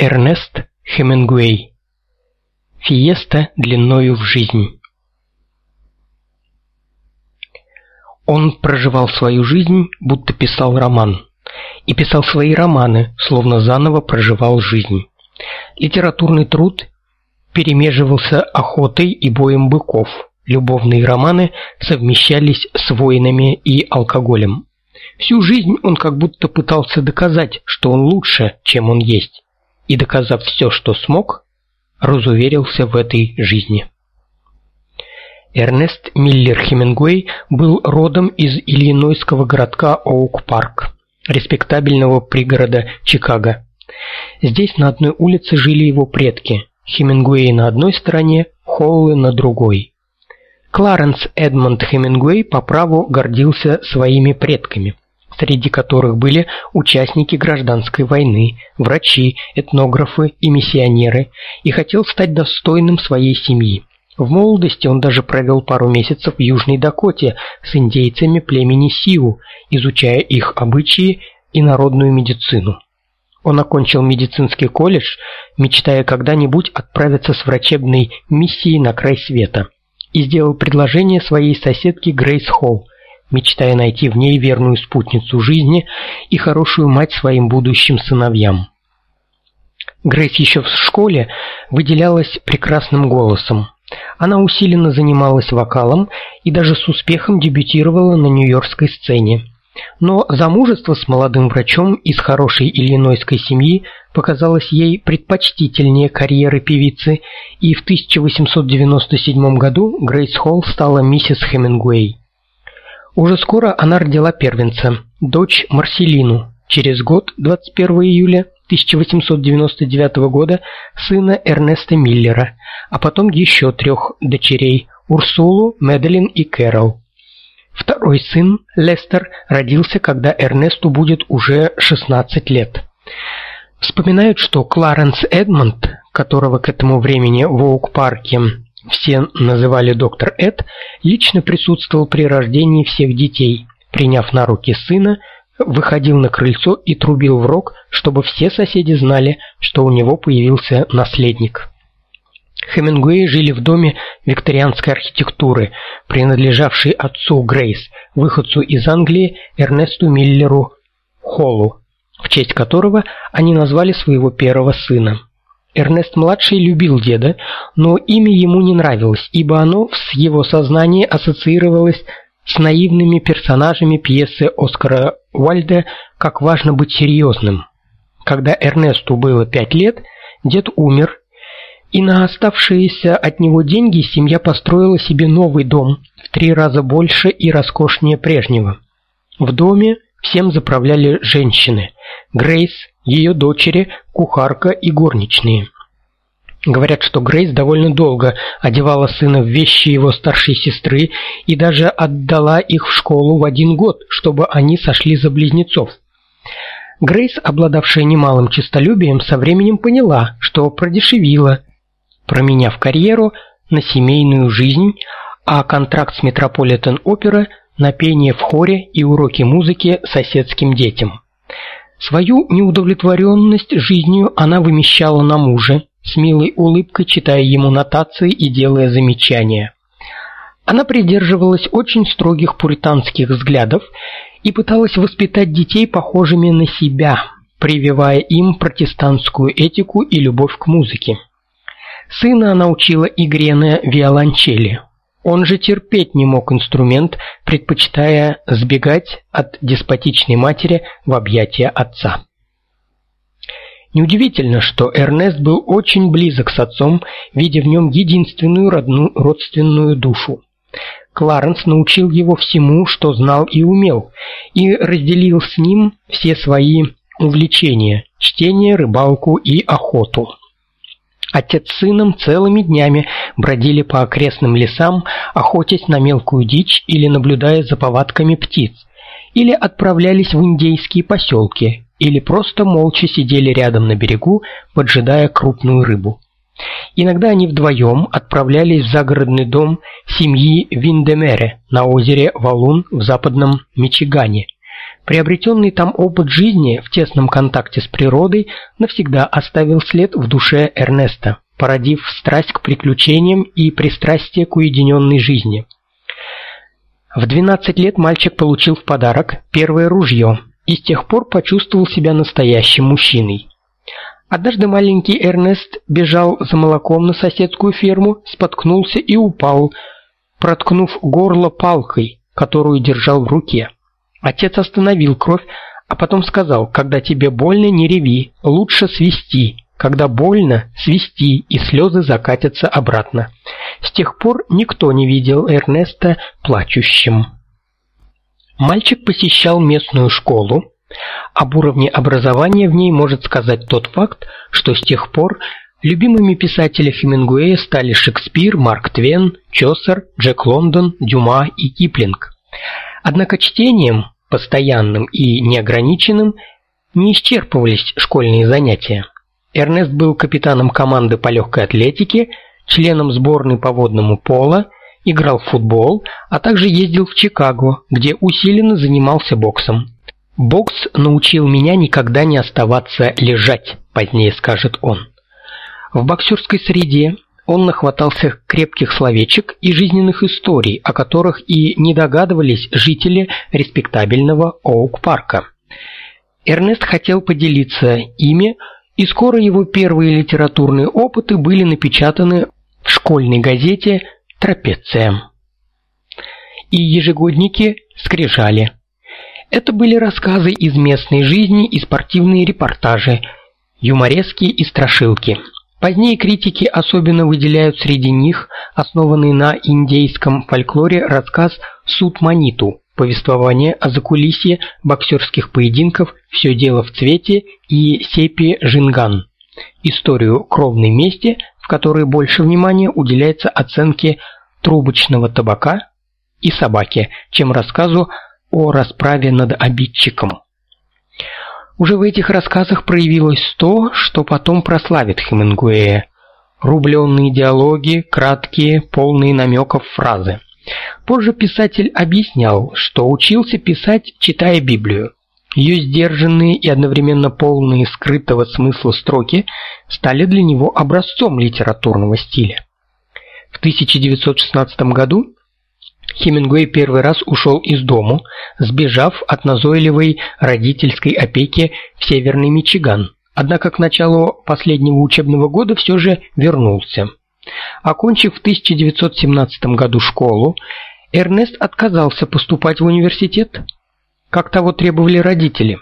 Эрнест Хемингуэй. Фиеста длиною в жизнь. Он проживал свою жизнь, будто писал роман, и писал свои романы, словно заново проживал жизнь. Литературный труд перемеживался охотой и боем быков. Любовные романы совмещались с войнами и алкоголем. Всю жизнь он как будто пытался доказать, что он лучше, чем он есть и, доказав все, что смог, разуверился в этой жизни. Эрнест Миллер Хемингуэй был родом из иллинойского городка Оук-Парк, респектабельного пригорода Чикаго. Здесь на одной улице жили его предки: Хемингуэй на одной стороне, Холлы на другой. Кларенс Эдмонд Хемингуэй по праву гордился своими предками среди которых были участники гражданской войны, врачи, этнографы и миссионеры, и хотел стать достойным своей семьи. В молодости он даже провел пару месяцев в Южной Дакоте с индейцами племени Сиу, изучая их обычаи и народную медицину. Он окончил медицинский колледж, мечтая когда-нибудь отправиться с врачебной миссией на край света, и сделал предложение своей соседке Грейс Холл, мечтая найти в ней верную спутницу жизни и хорошую мать своим будущим сыновьям. Грейс еще в школе выделялась прекрасным голосом. Она усиленно занималась вокалом и даже с успехом дебютировала на нью-йоркской сцене. Но замужество с молодым врачом из хорошей иллинойской семьи показалось ей предпочтительнее карьеры певицы, и в 1897 году Грейс Холл стала миссис Хемингуэй. Уже скоро она родила первенца, дочь Марселину. Через год, 21 июля 1899 года, сына Эрнеста Миллера, а потом еще трех дочерей: Урсулу, Медлин и Кэрол. Второй сын, Лестер, родился, когда Эрнесту будет уже 16 лет. Вспоминают, что Кларенс Эдмонд, которого к этому времени в Оук-парке все называли доктор Эд, лично присутствовал при рождении всех детей. Приняв на руки сына, выходил на крыльцо и трубил в рог, чтобы все соседи знали, что у него появился наследник. Хемингуэй жили в доме викторианской архитектуры, принадлежавшей отцу Грейс, выходцу из Англии Эрнесту Миллеру Холлу, в честь которого они назвали своего первого сына. Эрнест-младший любил деда, но имя ему не нравилось, ибо оно в его сознании ассоциировалось с наивными персонажами пьесы Оскара Уальда «Как важно быть серьезным». Когда Эрнесту было пять лет, дед умер, и на оставшиеся от него деньги семья построила себе новый дом, в три раза больше и роскошнее прежнего. В доме всем заправляли женщины: Грейс, ее дочери, кухарка и горничные. Говорят, что Грейс довольно долго одевала сына в вещи его старшей сестры и даже отдала их в школу в один год, чтобы они сошли за близнецов. Грейс, обладавшая немалым честолюбием, со временем поняла, что продешевила, променяв карьеру на семейную жизнь, а контракт с Метрополитен Опера на пение в хоре и уроки музыки соседским детям. Свою неудовлетворенность жизнью она вымещала на муже, с милой улыбкой читая ему нотации и делая замечания. Она придерживалась очень строгих пуританских взглядов и пыталась воспитать детей похожими на себя, прививая им протестантскую этику и любовь к музыке. Сына она учила игре на виолончели. Он же терпеть не мог инструмент, предпочитая сбегать от деспотичной матери в объятия отца. Неудивительно, что Эрнест был очень близок с отцом, видя в нем единственную родную родственную душу. Кларенс научил его всему, что знал и умел, и разделил с ним все свои увлечения: чтение, рыбалку и охоту. Отец с сыном целыми днями бродили по окрестным лесам, охотясь на мелкую дичь или наблюдая за повадками птиц, или отправлялись в индейские поселки, или просто молча сидели рядом на берегу, поджидая крупную рыбу. Иногда они вдвоем отправлялись в загородный дом семьи Виндемере на озере Валун в западном Мичигане. Приобретенный там опыт жизни в тесном контакте с природой навсегда оставил след в душе Эрнеста, породив страсть к приключениям и пристрастие к уединенной жизни. В 12 лет мальчик получил в подарок первое ружье и с тех пор почувствовал себя настоящим мужчиной. Однажды маленький Эрнест бежал за молоком на соседскую ферму, споткнулся и упал, проткнув горло палкой, которую держал в руке. Отец остановил кровь, а потом сказал: "Когда тебе больно, не реви, лучше свисти. Когда больно, свисти, и слезы закатятся обратно". С тех пор никто не видел Эрнеста плачущим. Мальчик посещал местную школу. Об уровне образования в ней может сказать тот факт, что с тех пор любимыми писателями Хемингуэя стали Шекспир, Марк Твен, Чосер, Джек Лондон, Дюма и Киплинг. Однако чтением, постоянным и неограниченным, не исчерпывались школьные занятия. Эрнест был капитаном команды по легкой атлетике, членом сборной по водному поло, играл в футбол, а также ездил в Чикаго, где усиленно занимался боксом. Бокс научил меня никогда не оставаться лежать, позднее скажет он. В боксерской среде он нахватался крепких словечек и жизненных историй, о которых и не догадывались жители респектабельного Оук-парка. Эрнест хотел поделиться ими, и скоро его первые литературные опыты были напечатаны в школьной газете Трапеция. И ежегодники скрижали. Это были рассказы из местной жизни и спортивные репортажи, юморески и страшилки. Позднее критики особенно выделяют среди них основанный на индейском фольклоре рассказ Суд Маниту, повествование о закулисье боксерских поединков Все дело в цвете и Сепи Жинган. Историю кровной мести, в которой больше внимания уделяется оценке трубочного табака и собаки, чем рассказу о расправе над обидчиком. Уже в этих рассказах проявилось то, что потом прославит Хемингуэя. Рубленные диалоги, краткие, полные намеков фразы. Позже писатель объяснял, что учился писать, читая Библию. Ее сдержанные и одновременно полные скрытого смысла строки стали для него образцом литературного стиля. В 1916 году Хемингуэй первый раз ушел из дому, сбежав от назойливой родительской опеки в Северный Мичиган. Однако к началу последнего учебного года все же вернулся. Окончив в 1917 году школу, Эрнест отказался поступать в университет, как того требовали родители.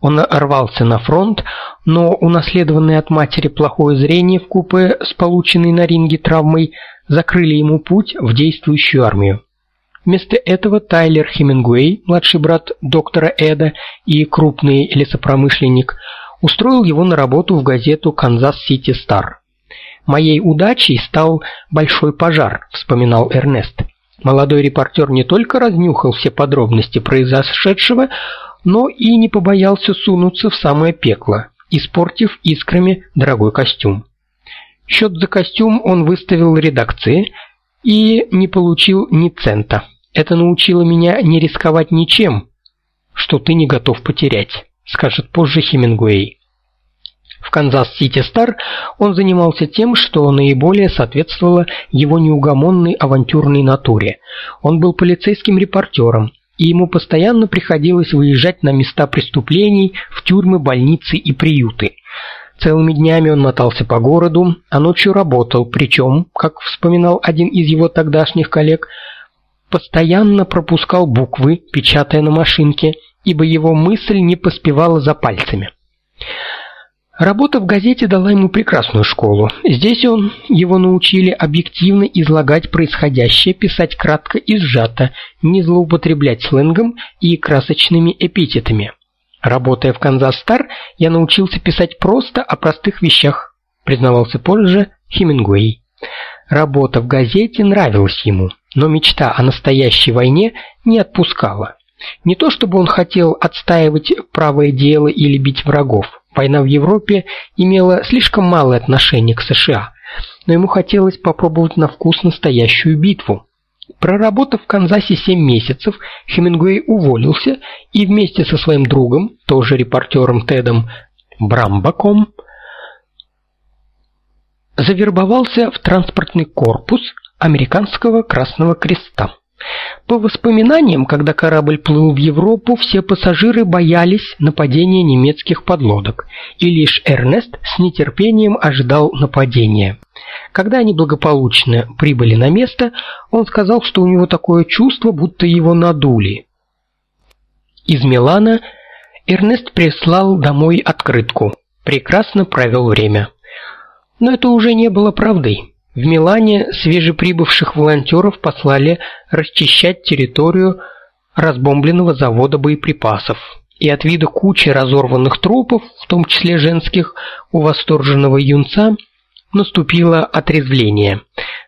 Он рвался на фронт, но унаследованное от матери плохое зрение вкупе с полученной на ринге травмой закрыли ему путь в действующую армию. Вместо этого Тайлер Хемингуэй, младший брат доктора Эда и крупный лесопромышленник, устроил его на работу в газету Канзас-Сити Стар. Моей удачей стал большой пожар, вспоминал Эрнест. Молодой репортер не только разнюхал все подробности произошедшего, но и не побоялся сунуться в самое пекло, испортив искрами дорогой костюм. Счет за костюм он выставил редакции и не получил ни цента. Это научило меня не рисковать ничем, что ты не готов потерять, скажет позже Хемингуэй. В Канзас-Сити Стар он занимался тем, что наиболее соответствовало его неугомонной авантюрной натуре. Он был полицейским репортером, и ему постоянно приходилось выезжать на места преступлений, в тюрьмы, больницы и приюты. Целыми днями он мотался по городу, а ночью работал, причем, как вспоминал один из его тогдашних коллег, постоянно пропускал буквы, печатая на машинке, ибо его мысль не поспевала за пальцами. Работа в газете дала ему прекрасную школу. Здесь он его научили объективно излагать происходящее, писать кратко и сжато, не злоупотреблять сленгом и красочными эпитетами. Работая в Канзас Стар, я научился писать просто о простых вещах, признавался позже Хемингуэй. Работа в газете нравилась ему но мечта о настоящей войне не отпускала. Не то чтобы он хотел отстаивать правое дело или бить врагов. Война в Европе имела слишком малое отношение к США, но ему хотелось попробовать на вкус настоящую битву. Проработав в Канзасе 7 месяцев, Хемингуэй уволился и вместе со своим другом, тоже репортером Тедом Брамбаком, завербовался в транспортный корпус американского Красного Креста. По воспоминаниям, когда корабль плыл в Европу, все пассажиры боялись нападения немецких подлодок, и лишь Эрнест с нетерпением ожидал нападения. Когда они благополучно прибыли на место, он сказал, что у него такое чувство, будто его надули. Из Милана Эрнест прислал домой открытку. Прекрасно провел время. Но это уже не было правдой. В Милане свежеприбывших волонтеров послали расчищать территорию разбомбленного завода боеприпасов. И от вида кучи разорванных трупов, в том числе женских, у восторженного юнца наступило отрезвление.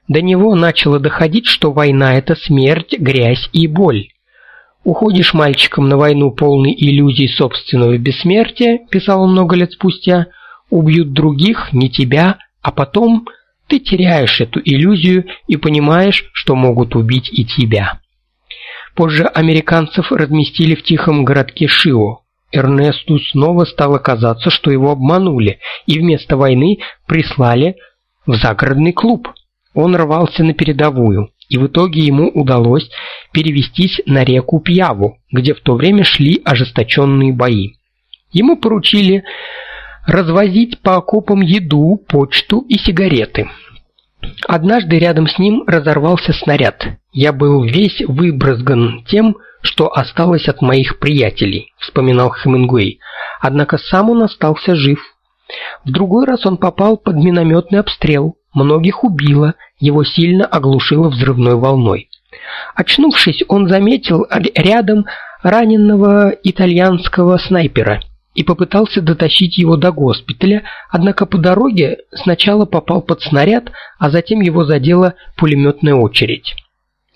До него начало доходить, что война это смерть, грязь и боль. Уходишь мальчиком на войну полный иллюзий собственного бессмертия, писал он много лет спустя. Убьют других, не тебя, а потом ты теряешь эту иллюзию и понимаешь, что могут убить и тебя. Позже американцев разместили в тихом городке Шио. Эрнесту снова стало казаться, что его обманули, и вместо войны прислали в загородный клуб. Он рвался на передовую, и в итоге ему удалось перевестись на реку Пьяву, где в то время шли ожесточенные бои. Ему поручили развозить по окопам еду, почту и сигареты. Однажды рядом с ним разорвался снаряд. Я был весь выбрызган тем, что осталось от моих приятелей, вспоминал Хемингуэй. Однако сам он остался жив. В другой раз он попал под минометный обстрел. Многих убило, его сильно оглушило взрывной волной. Очнувшись, он заметил рядом раненого итальянского снайпера и попытался дотащить его до госпиталя, однако по дороге сначала попал под снаряд, а затем его задела пулеметная очередь.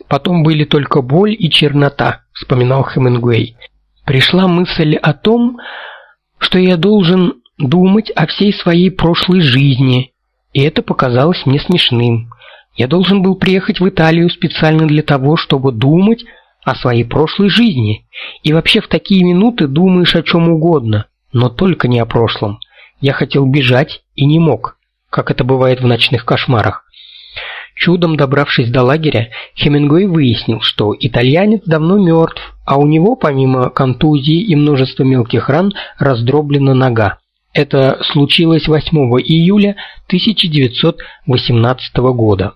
Потом были только боль и чернота, вспоминал Хемингуэй. Пришла мысль о том, что я должен думать о всей своей прошлой жизни, и это показалось мне смешным. Я должен был приехать в Италию специально для того, чтобы думать о своей прошлой жизни. И вообще в такие минуты думаешь о чем угодно но только не о прошлом. Я хотел бежать и не мог, как это бывает в ночных кошмарах. Чудом добравшись до лагеря, Хемингуэй выяснил, что итальянец давно мертв, а у него помимо контузии и множества мелких ран раздроблена нога. Это случилось 8 июля 1918 года.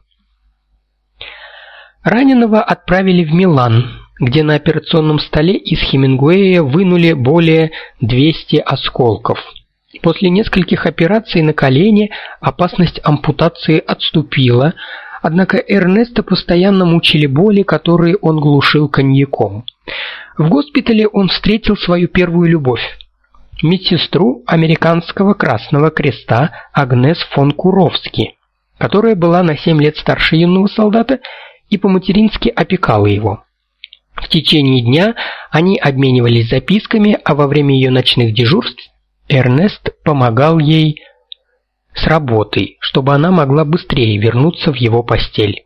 Раненого отправили в Милан, где на операционном столе из Хемингуэя вынули более 200 осколков. После нескольких операций на колене опасность ампутации отступила, однако Эрнеста постоянно мучили боли, которые он глушил коньяком. В госпитале он встретил свою первую любовь медсестру американского Красного Креста Агнес фон Куровски, которая была на 7 лет старше юного солдата и по-матерински опекала его. В течение дня они обменивались записками, а во время ее ночных дежурств Эрнест помогал ей с работой, чтобы она могла быстрее вернуться в его постель.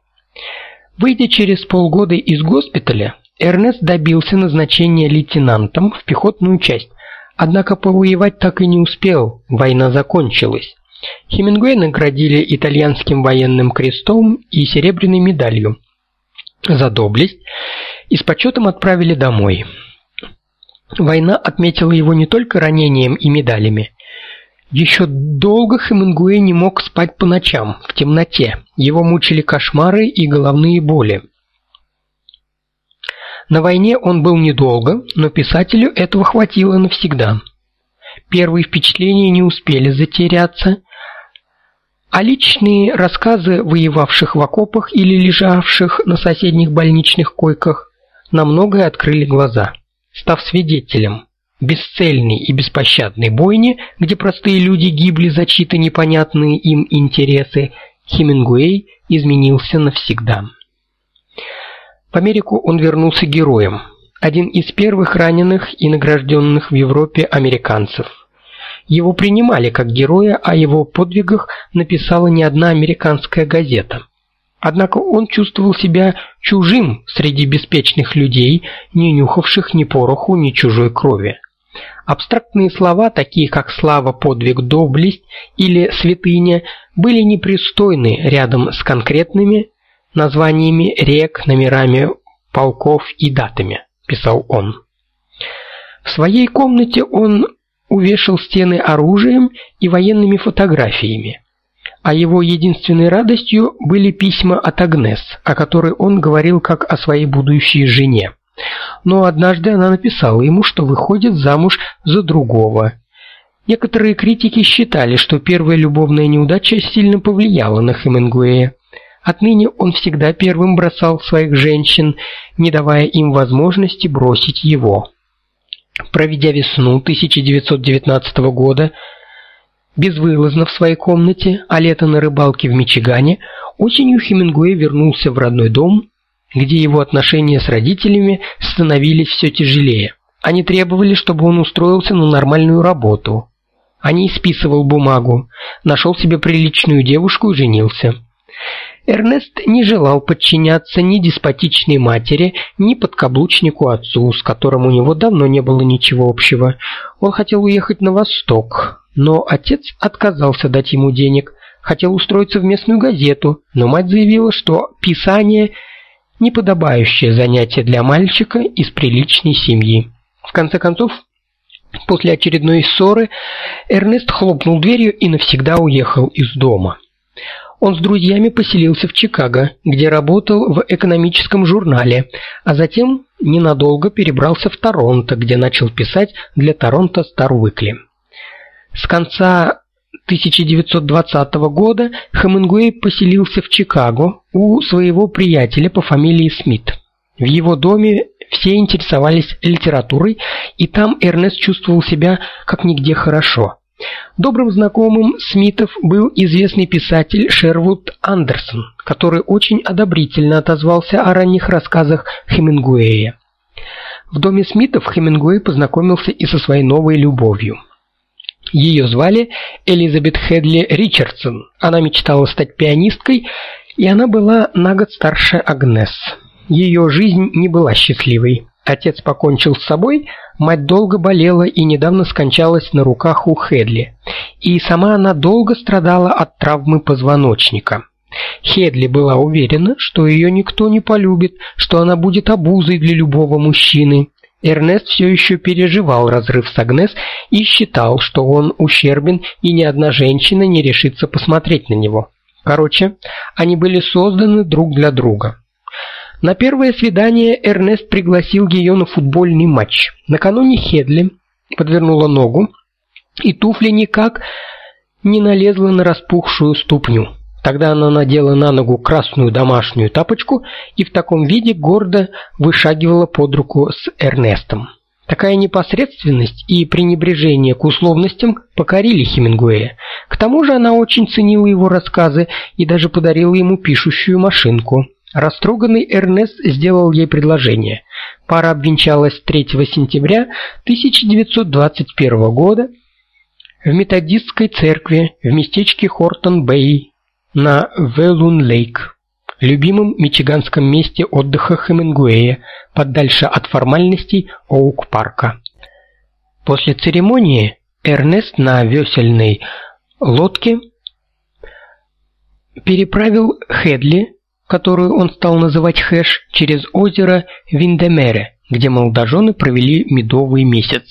Выйдя через полгода из госпиталя, Эрнест добился назначения лейтенантом в пехотную часть. Однако повоевать так и не успел, война закончилась. Хемингуэй наградили итальянским военным крестом и серебряной медалью за доблесть и с почетом отправили домой. Война отметила его не только ранением и медалями. Еще долго Хемингуэй не мог спать по ночам в темноте. Его мучили кошмары и головные боли. На войне он был недолго, но писателю этого хватило навсегда. Первые впечатления не успели затеряться, а личные рассказы воевавших в окопах или лежавших на соседних больничных койках на многое открыли глаза. Став свидетелем бесцельной и беспощадной бойни, где простые люди гибли за чьи-то непонятные им интересы, Хемингуэй изменился навсегда. В Америку он вернулся героем, один из первых раненых и награжденных в Европе американцев. Его принимали как героя, а его подвигах написала не одна американская газета. Однако он чувствовал себя чужим среди беспечных людей, не нюхавших ни пороху, ни чужой крови. Абстрактные слова, такие как слава, подвиг, доблесть или святыня, были непристойны рядом с конкретными названиями рек, номерами полков и датами, писал он. В своей комнате он увешал стены оружием и военными фотографиями. А его единственной радостью были письма от Агнес, о которой он говорил как о своей будущей жене. Но однажды она написала ему, что выходит замуж за другого. Некоторые критики считали, что первая любовная неудача сильно повлияла на Хемингуэя. Отныне он всегда первым бросал своих женщин, не давая им возможности бросить его. Проведя весну 1919 года безвылазно в своей комнате, а лето на рыбалке в Мичигане, осенью Хемингуэй вернулся в родной дом, где его отношения с родителями становились все тяжелее. Они требовали, чтобы он устроился на нормальную работу. Они исписывал бумагу, нашел себе приличную девушку и женился. Эрнест не желал подчиняться ни деспотичной матери, ни подкаблучнику отцу, с которым у него давно не было ничего общего. Он хотел уехать на восток, но отец отказался дать ему денег. Хотел устроиться в местную газету, но мать заявила, что писание неподобающее занятие для мальчика из приличной семьи. В конце концов, после очередной ссоры Эрнест хлопнул дверью и навсегда уехал из дома. Он с друзьями поселился в Чикаго, где работал в экономическом журнале, а затем ненадолго перебрался в Торонто, где начал писать для Торонто Star Weekly. С конца 1920 года Хемингуэй поселился в Чикаго у своего приятеля по фамилии Смит. В его доме все интересовались литературой, и там Эрнест чувствовал себя как нигде хорошо. Добрым знакомым Смитов был известный писатель Шервуд Андерсон, который очень одобрительно отозвался о ранних рассказах Хемингуэя. В доме Смитов Хемингуэй познакомился и со своей новой любовью. Ее звали Элизабет Хедли Ричардсон. Она мечтала стать пианисткой, и она была на год старше Агнес. Ее жизнь не была счастливой. Отец покончил с собой, мать долго болела и недавно скончалась на руках у Хедли. И сама она долго страдала от травмы позвоночника. Хедли была уверена, что ее никто не полюбит, что она будет обузой для любого мужчины. Эрнест все еще переживал разрыв с Агнес и считал, что он ущербен, и ни одна женщина не решится посмотреть на него. Короче, они были созданы друг для друга. На первое свидание Эрнест пригласил ее на футбольный матч. Накануне Хедли подвернула ногу, и туфля никак не налезла на распухшую ступню. Тогда она надела на ногу красную домашнюю тапочку и в таком виде гордо вышагивала под руку с Эрнестом. Такая непосредственность и пренебрежение к условностям покорили Хемингуэя. К тому же она очень ценила его рассказы и даже подарила ему пишущую машинку. Растроганный Эрнест сделал ей предложение. Пара обвенчалась 3 сентября 1921 года в методистской церкви в местечке Хортон-Бэй на Велун-Лейк, любимом мичиганском месте отдыха Хемингуэя, подальше от формальностей Оук-парка. После церемонии Эрнест на весельной лодке переправил Хедли которую он стал называть Хэш, через озеро Виндемере, где молодожены провели медовый месяц.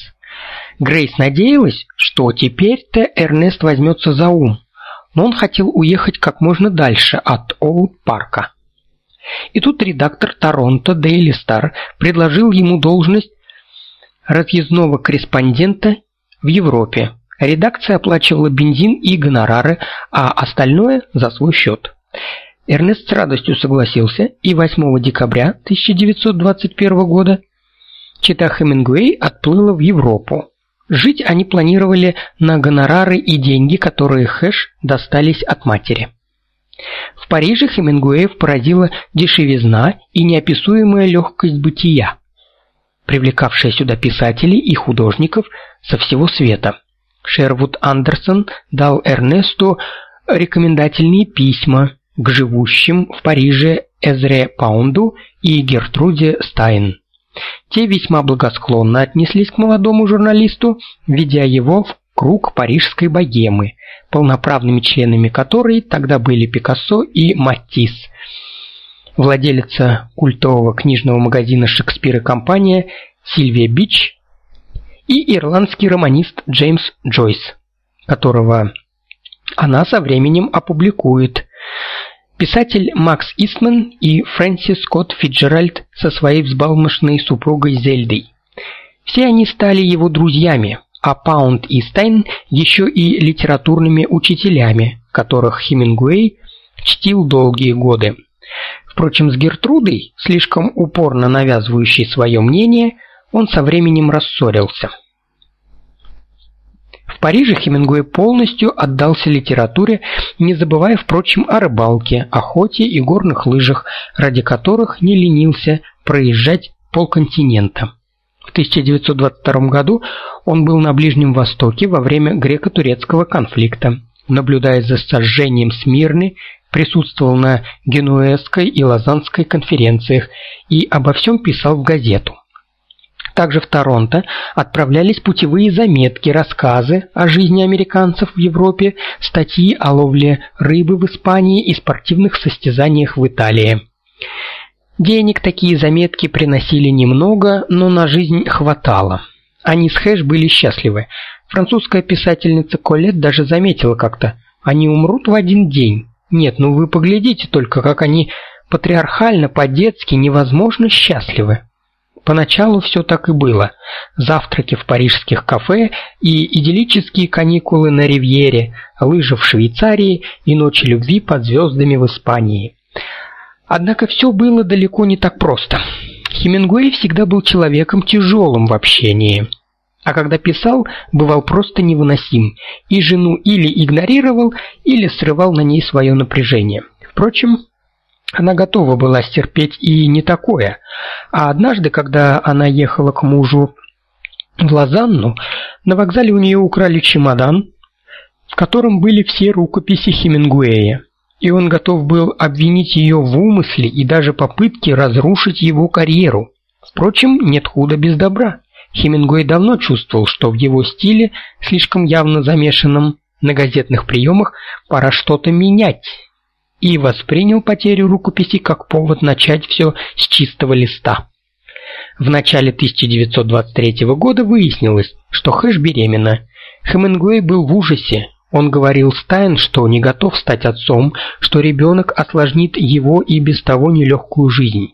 Грейс надеялась, что теперь-то Эрнест возьмется за ум, но он хотел уехать как можно дальше от Оут-парка. И тут редактор Торонто Daily Star предложил ему должность разъездного корреспондента в Европе. Редакция оплачивала бензин и гонорары, а остальное за свой счет. Эрнест с радостью согласился, и 8 декабря 1921 года чита Хемингуэй отплыла в Европу. Жить они планировали на гонорары и деньги, которые Хэш достались от матери. В Париже Хемингуэев поразила дешевизна и неописуемая легкость бытия, привлекавшая сюда писателей и художников со всего света. Шервуд Андерсон дал Эрнесту рекомендательные письма, к живущим в Париже Эзре Паунду и Гертруде Стайн. Те весьма благосклонно отнеслись к молодому журналисту, ведя его в круг парижской богемы, полноправными членами которой тогда были Пикассо и Матисс. Владелица культового книжного магазина Шекспир и компания Сильвия Бич и ирландский романист Джеймс Джойс, которого она со временем опубликует. Писатель Макс Истман и Фрэнсис Скотт Фитджеральд со своей взбалмошной супругой Зельдой. Все они стали его друзьями, а Паунд и Стайн еще и литературными учителями, которых Хемингуэй чтил долгие годы. Впрочем, с Гертрудой, слишком упорно навязывающей свое мнение, он со временем рассорился. В Париже Хемингуэй полностью отдался литературе, не забывая, впрочем, о рыбалке, охоте и горных лыжах, ради которых не ленился проезжать полконтинента. В 1922 году он был на Ближнем Востоке во время греко-турецкого конфликта, наблюдая за сожжением Смирны, присутствовал на Генуэзской и Лозаннской конференциях и обо всем писал в газету. Также в Торонто отправлялись путевые заметки, рассказы о жизни американцев в Европе, статьи о ловле рыбы в Испании и спортивных состязаниях в Италии. Денег такие заметки приносили немного, но на жизнь хватало. Они с Хэш были счастливы. Французская писательница Колет даже заметила как-то: "Они умрут в один день". Нет, ну вы поглядите только, как они патриархально, по-детски невозможно счастливы. Поначалу все так и было. Завтраки в парижских кафе и идиллические каникулы на ривьере, лыжи в Швейцарии и ночи любви под звездами в Испании. Однако все было далеко не так просто. Хемингуэй всегда был человеком тяжелым в общении. А когда писал, бывал просто невыносим, и жену или игнорировал, или срывал на ней свое напряжение. Впрочем, она готова была стерпеть и не такое. А однажды, когда она ехала к мужу в Лозанну, на вокзале у нее украли чемодан, в котором были все рукописи Хемингуэя. И он готов был обвинить ее в умысле и даже попытке разрушить его карьеру. Впрочем, нет худа без добра. Хемингуэй давно чувствовал, что в его стиле, слишком явно замешанном на газетных приемах, пора что-то менять и воспринял потерю рукописи как повод начать все с чистого листа. В начале 1923 года выяснилось, что Хэш беременна. Хемингуэй был в ужасе. Он говорил Стайн, что не готов стать отцом, что ребенок осложнит его и без того нелегкую жизнь.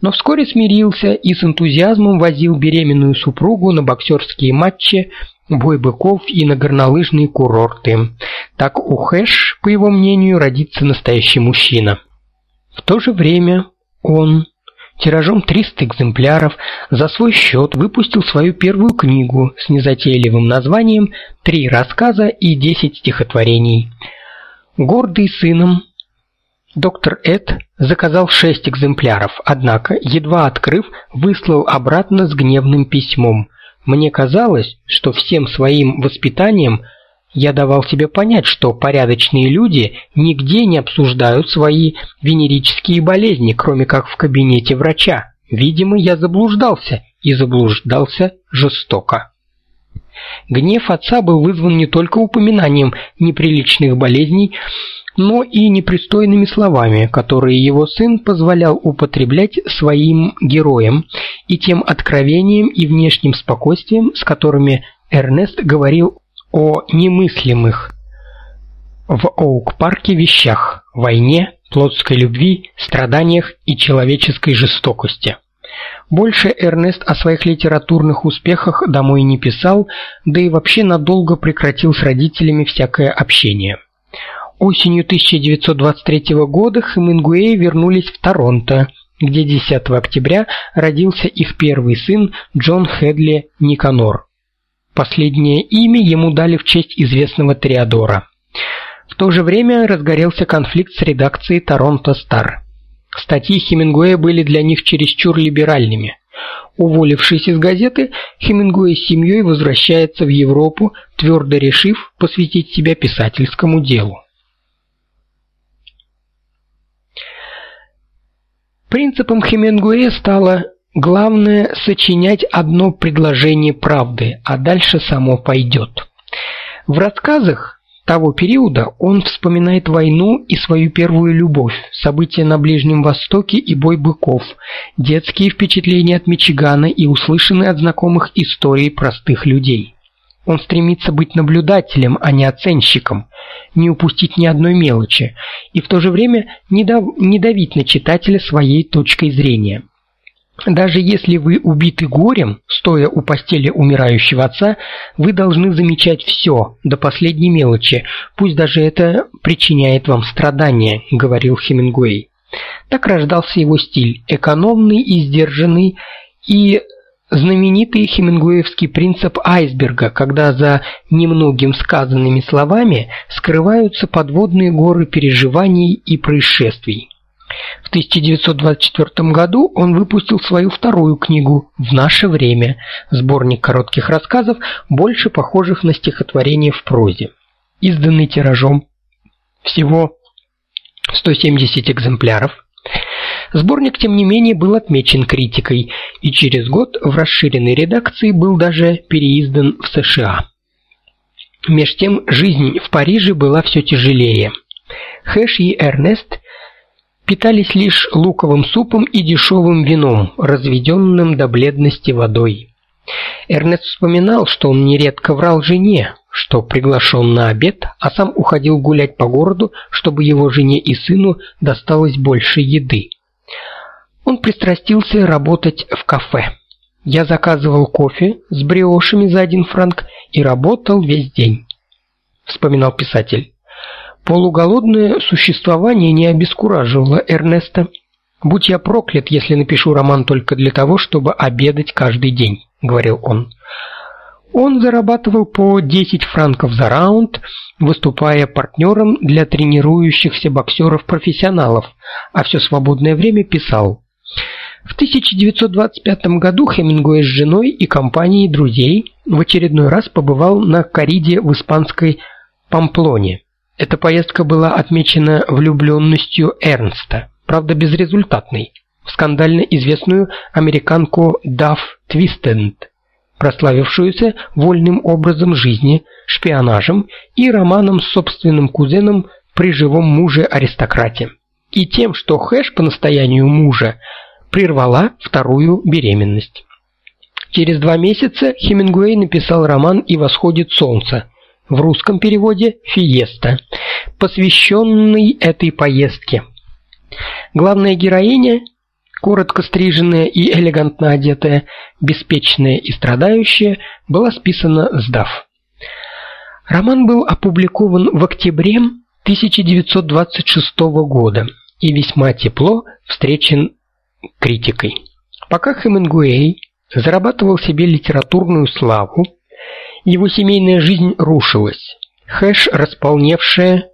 Но вскоре смирился и с энтузиазмом возил беременную супругу на боксерские матчи бой быков и на горнолыжные курорты. Так у Хэш, по его мнению, родится настоящий мужчина. В то же время он тиражом 300 экземпляров за свой счет выпустил свою первую книгу с незатейливым названием «Три рассказа и десять стихотворений». Гордый сыном, доктор Эд заказал шесть экземпляров, однако, едва открыв, выслал обратно с гневным письмом. Мне казалось, что всем своим воспитанием я давал себе понять, что порядочные люди нигде не обсуждают свои венерические болезни, кроме как в кабинете врача. Видимо, я заблуждался и заблуждался жестоко. Гнев отца был вызван не только упоминанием неприличных болезней, но и непристойными словами, которые его сын позволял употреблять своим героям, и тем откровением и внешним спокойствием, с которыми Эрнест говорил о немыслимых в Оук-парке вещах: войне, плотской любви, страданиях и человеческой жестокости. Больше Эрнест о своих литературных успехах домой не писал, да и вообще надолго прекратил с родителями всякое общение. Осенью 1923 года Хемингуэй вернулись в Торонто, где 10 октября родился их первый сын Джон Хедли Никанор. Последнее имя ему дали в честь известного Триадора. В то же время разгорелся конфликт с редакцией Торонто Стар. Статьи Хемингуэя были для них чересчур либеральными. Уволившись из газеты, Хемингуэй с семьей возвращается в Европу, твердо решив посвятить себя писательскому делу. Принципом Хемингуэя стало главное сочинять одно предложение правды, а дальше само пойдет. В рассказах того периода он вспоминает войну и свою первую любовь, события на Ближнем Востоке и бой быков, детские впечатления от Мичигана и услышанные от знакомых истории простых людей. Он стремится быть наблюдателем, а не оценщиком, не упустить ни одной мелочи и в то же время не, дав не давить на читателя своей точкой зрения. Даже если вы убиты горем, стоя у постели умирающего отца, вы должны замечать все до последней мелочи, пусть даже это причиняет вам страдания, говорил Хемингуэй. Так рождался его стиль, экономный и сдержанный, и знаменитый хемингуэевский принцип айсберга, когда за немногим сказанными словами скрываются подводные горы переживаний и происшествий. В 1924 году он выпустил свою вторую книгу В наше время, сборник коротких рассказов, больше похожих на стихотворения в прозе. Изданный тиражом всего 170 экземпляров. Сборник, тем не менее, был отмечен критикой и через год в расширенной редакции был даже переиздан в США. Меж тем жизнь в Париже была все тяжелее. Хэш и Эрнест питались лишь луковым супом и дешевым вином, разведенным до бледности водой. Эрнест вспоминал, что он нередко врал жене, что приглашен на обед, а сам уходил гулять по городу, чтобы его жене и сыну досталось больше еды. Он пристрастился работать в кафе. Я заказывал кофе с бриошами за один франк и работал весь день, вспоминал писатель. Полуголодное существование не обескураживало Эрнеста. Будь я проклят, если напишу роман только для того, чтобы обедать каждый день, говорил он. Он зарабатывал по 10 франков за раунд, выступая партнером для тренирующихся боксеров-профессионалов, а все свободное время писал. В 1925 году Хемингуэй с женой и компанией друзей в очередной раз побывал на кориде в испанской Памплоне. Эта поездка была отмечена влюбленностью Эрнста, правда безрезультатной, в скандально известную американку Даф Твистенд, прославившуюся вольным образом жизни, шпионажем и романом с собственным кузеном при живом муже-аристократе, и тем, что Хэш по настоянию мужа прервала вторую беременность. Через два месяца Хемингуэй написал роман И восходит солнце, в русском переводе Фиеста, посвященный этой поездке. Главная героиня, коротко стриженная и элегантно одетая, беспечная и страдающая, была списана с Дав. Роман был опубликован в октябре 1926 года и весьма тепло встречен критикой. Пока Хемингуэй зарабатывал себе литературную славу, его семейная жизнь рушилась. Хэш, располневшая,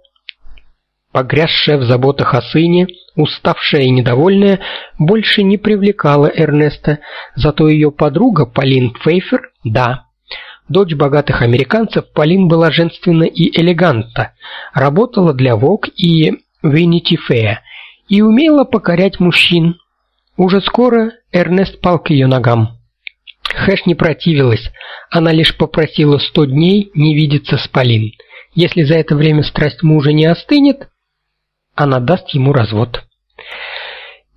погрязшая в заботах о сыне, уставшая и недовольная, больше не привлекала Эрнеста, зато ее подруга Полин Пфейфер, да, дочь богатых американцев, Полин была женственна и элегантна, работала для Vogue и Vanity Fair и умела покорять мужчин. Уже скоро Эрнест пал к ее ногам. Хэш не противилась, она лишь попросила сто дней не видеться с Полин. Если за это время страсть мужа не остынет, она даст ему развод.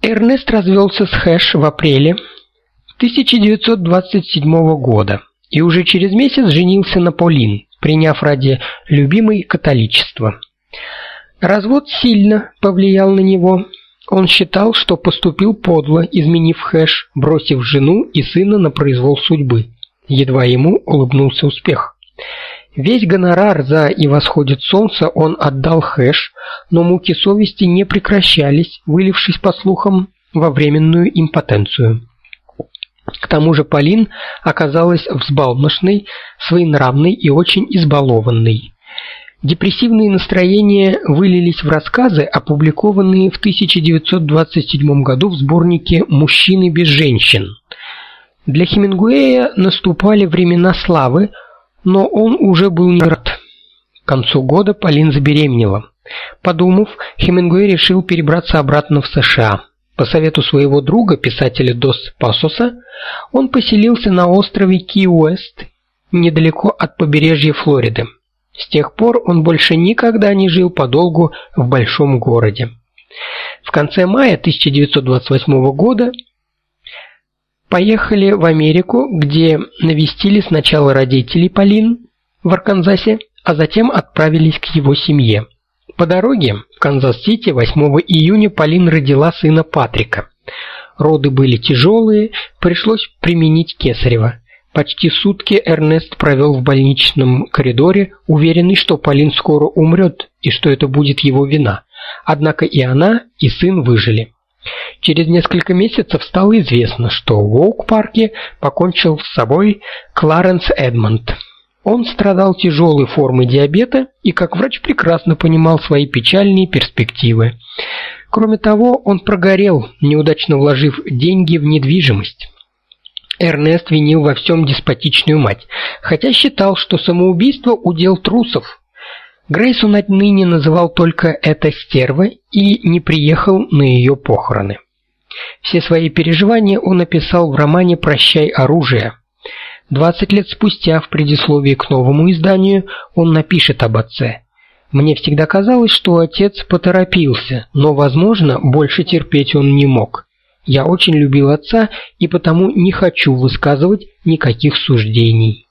Эрнест развелся с Хэш в апреле 1927 года и уже через месяц женился на Полин, приняв ради любимой католичество. Развод сильно повлиял на него. Он считал, что поступил подло, изменив Хэш, бросив жену и сына на произвол судьбы. Едва ему улыбнулся успех. Весь гонорар за «И восходит солнце» он отдал Хэш, но муки совести не прекращались, вылившись по слухам во временную импотенцию. К тому же Полин оказалась взбалмошной, своенравной и очень избалованной. Депрессивные настроения вылились в рассказы, опубликованные в 1927 году в сборнике Мужчины без женщин. Для Хемингуэя наступали времена славы, но он уже был не рад. К концу года Полин забеременела. Подумав, Хемингуэй решил перебраться обратно в США. По совету своего друга, писателя Дос Пасоса, он поселился на острове Ки-Уэст, недалеко от побережья Флориды. С тех пор он больше никогда не жил подолгу в большом городе. В конце мая 1928 года поехали в Америку, где навестили сначала родителей Полин в Арканзасе, а затем отправились к его семье. По дороге в Канзас-Сити 8 июня Полин родила сына Патрика. Роды были тяжелые, пришлось применить кесарево. Почти сутки Эрнест провел в больничном коридоре, уверенный, что Полин скоро умрет и что это будет его вина. Однако и она, и сын выжили. Через несколько месяцев стало известно, что в Оук-парке покончил с собой Кларенс Эдмонд. Он страдал тяжелой формой диабета и как врач прекрасно понимал свои печальные перспективы. Кроме того, он прогорел, неудачно вложив деньги в недвижимость. Эрнест винил во всем деспотичную мать, хотя считал, что самоубийство удел трусов. Грейс он отныне называл только это стерва и не приехал на ее похороны. Все свои переживания он написал в романе Прощай оружие. 20 лет спустя в предисловии к новому изданию он напишет об отце. Мне всегда казалось, что отец поторопился, но, возможно, больше терпеть он не мог. Я очень любил отца и потому не хочу высказывать никаких суждений.